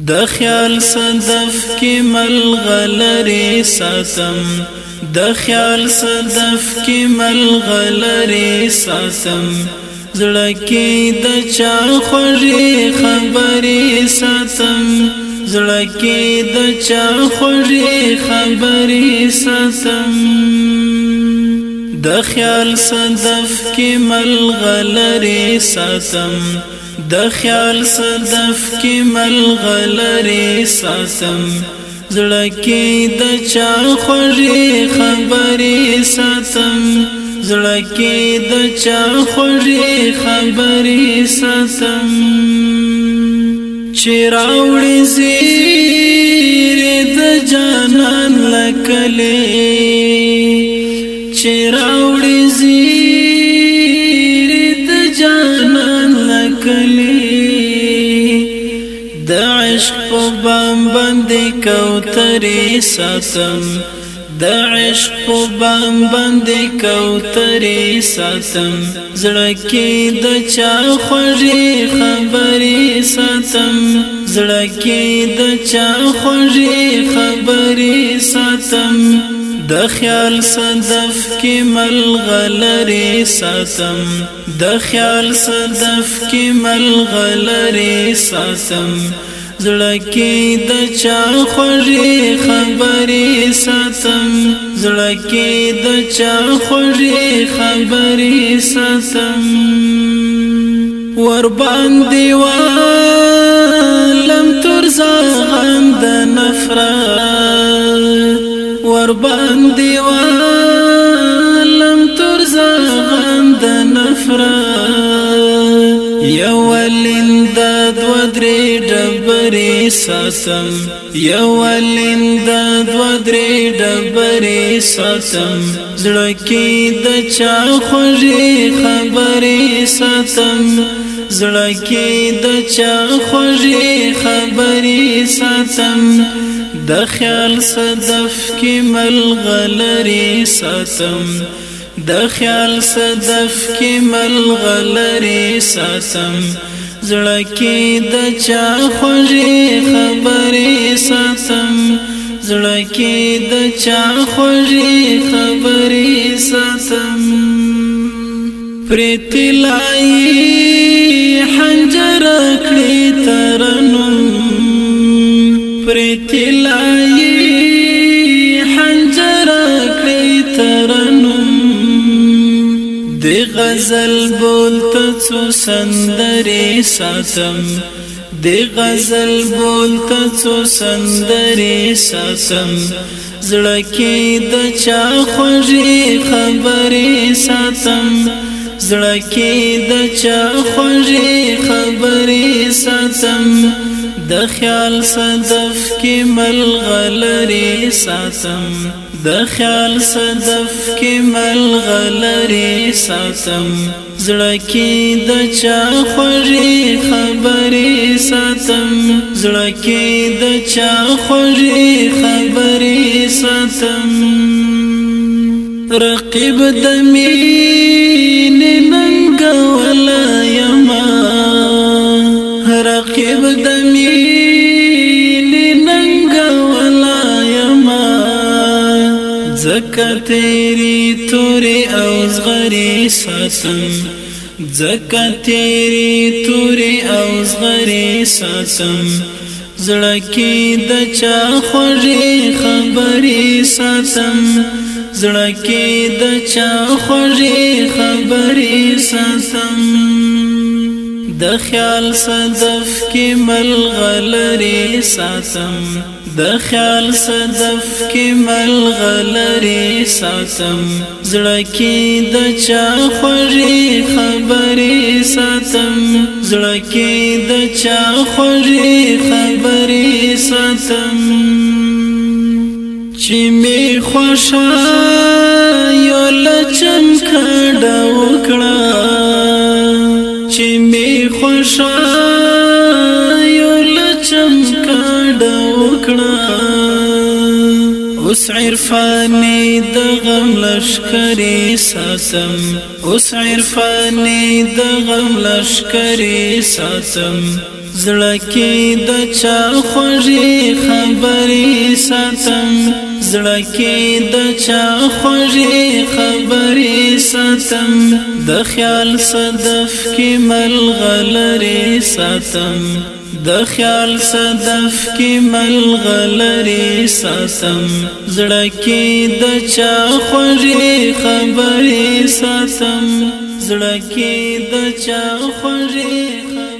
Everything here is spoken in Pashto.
د خیال صدف کې ملغلرې ساتم د خیال صدف کې ملغلرې ساتم زړه کې د چا خوږې خبرې ساتم زړه کې د چا خوږې خبرې ساتم د خیال صدف کې ملغلرې ساتم د خیال صدف کې ملغلرې ساتم زړه کې د چا خوږې خبرې ساتم زړه کې د چا خوږې خبرې ساتم چې راوړې زیرې د جانان لکلې چې راوړې زیرې راغلی د عشق په بام باندې کوترې ساتم د عشق په بام باندې کوترې ساتم زړه کې د چا خوږې خبرې ساتم زړه کې د چا خوږې خبرې ساتم د خیال صدف کې ملغلرې ساتم د خیال صدف کې ملغلرې ساتم زړه کې د چا خوږې خبرې ساتم زړه کې د چا خوږې خبرې ساتم ور باندې ولم تر زغم د نفرت قربان دیوالم تر زغم د نفرت یو لیند دو درې ډبرې ساتم یو لیند دو درې ډبرې ساتم زړه کې د چا خوږې خبرې ساتم زړه کې د چا خوږې خبرې ساتم د خیال صدف کې ملغلري ساتم د خیال صدف کې ملغلري ساتم زړه کې د چا خوږې خبرې ساتم زړه کې د چا خوږې خبرې ساتم پرتلای حنجر کړې ترن پر تلای حنجر کړی ترنم د غزل بولته څو سندرې ساتم د غزل بولته څو سندرې ساتم زړه کې د چا خوږې خبرې ساتم زړه کې د چا خوږې خبرې ساتم د خیال صدف کې ملغلري ساتم د خیال صدف کې ملغلري ساتم زړه کې د چا خوږې خبرې ساتم زړه کې د چا خوږې خبرې ساتم رقیب د می زکه تیری توري او زغري ساتم زکه تیری توري او زغري ساتم زړکی د چا خوږی خبرې ساتم زړکی د چا خوږی خبرې ساتم د خیال صدف کې ملغلري ساتم د خیال صدف کې ملغلري ساتم زړه کې د چا خوري خبرې ساتم زړه کې د چا خوري خبرې ساتم چې می خوشا یو لچن کډه وکړه خوشا یو لچم کاډ وکړه اوس عرفانی د غم لشکرې ساتم اوس عرفانی د غم لشکرې ساتم زړه کې د چا خوږې خبرې ساتم زړه کې د چا خوږې خبرې ساتم د خیال صدف کې ملغلرې ساتم د خیال صدف کې ملغلرې ساتم زړه کې د چا خوږې خبرې ساتم زړه کې د چا خوږې